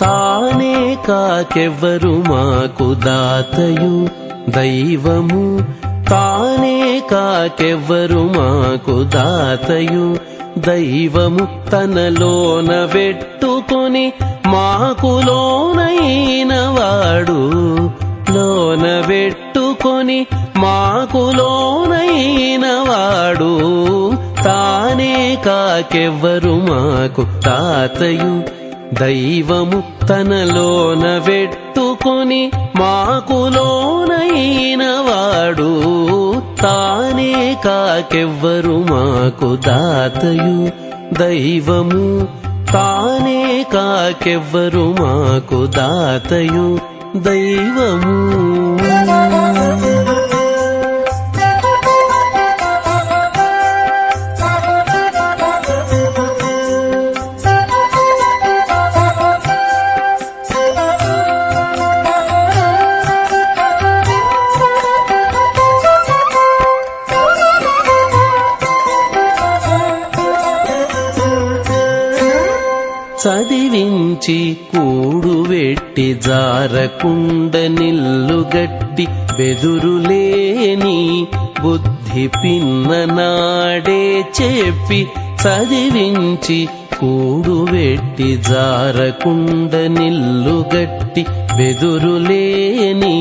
తానే కాకెవ్వరు మాకు దాతయు. దైవము తానే కాకెవ్వరు మాకు దాతయు. దైవము తనలోన పెట్టుకొని మాకు లోనైన వాడు. లోన పెట్టుకొని మాకు లోనైన వాడు. తానే కాకెవ్వరు మాకు తాతయు దైవము తనలోన వెట్టుకొని మాకు లోనైన వాడు తానే కాకెవ్వరు మాకు దాతయు. దైవము తానే కాకెవ్వరు మాకు దాతయు. దైవము చదివించి కూడువెట్టి జారకుండ నిల్లుగట్టి బెదురులేని బుద్ధి పిన్ననాడే చెప్పి చదివించి కూడువెట్టి జారకుండ నిల్లుగట్టి బెదురులేని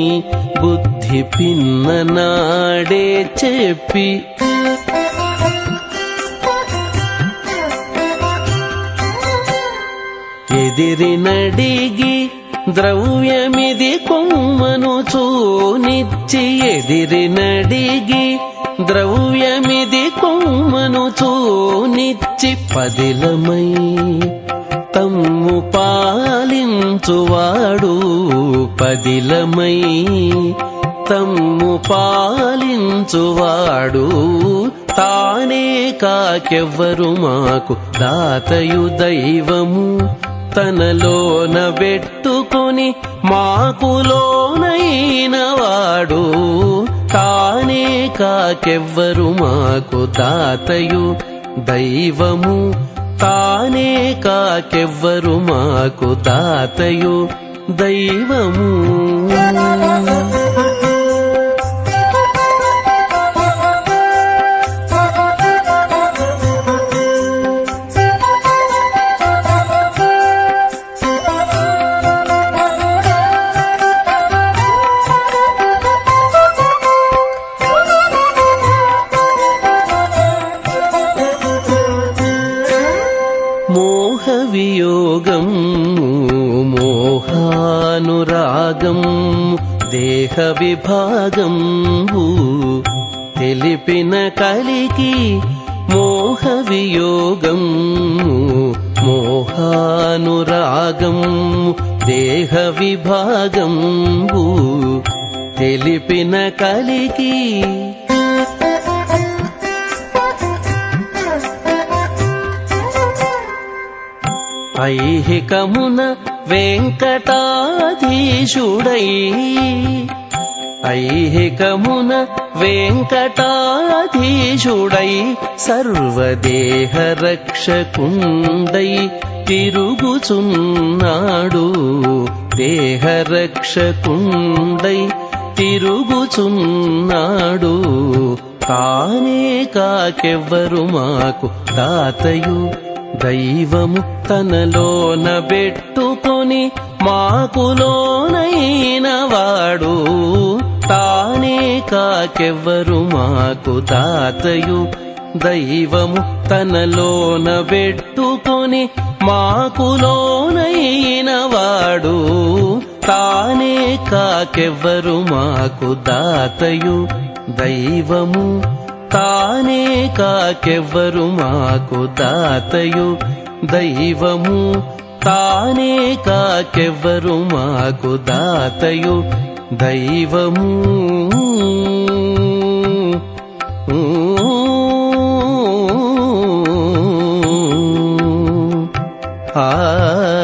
బుద్ధి పిన్ననాడే చెప్పి ఎదిరినడిగి ద్రవ్యమిది కొమ్మను చూనిచ్చి ఎదిరినడిగి ద్రవ్యమిది కొమ్మను చూనిచ్చి పదిలమై తమ్ము పాలించువాడు పదిలమై తమ్ము పాలించువాడు తానే కాకెవ్వరు మాకు దాతయు దైవము తనలోన పెట్టుకుని మాకులోనైన వాడు తానే కాకెవ్వరు మాకు తాతయు. దైవము తానే కాకెవ్వరు మాకు తాతయు. దైవము రాగం దేహ విభాగం తెలిపిన కలికి మోహ వియోగం మోహానురాగం దేహ విభాగం తెలిపిన కలికి ఐహికమున వెంకటాధీశుడై. ఐహికమున వెంకటాధీశుడై సర్వదేహరక్షకుండై తిరుగుచున్నాడు. దేహరక్షకుండై తిరుగుచున్నాడు. తానే కాకెవ్వరు మాకు దాతయు దైవము తనలోన పెట్టుకొని మాకులోనైన వాడు తానే కాకెవ్వరు మాకు తాతయు దైవము తనలోన పెట్టుకొని మాకులోనైన వాడు తానే కాకెవ్వరు మాకు దాతయు. దైవము తానే కాకెవ్వరు మాకు దాతయు దైవము తానే కాకెవ్వరు మాకు దాతయు. దైవము ఆ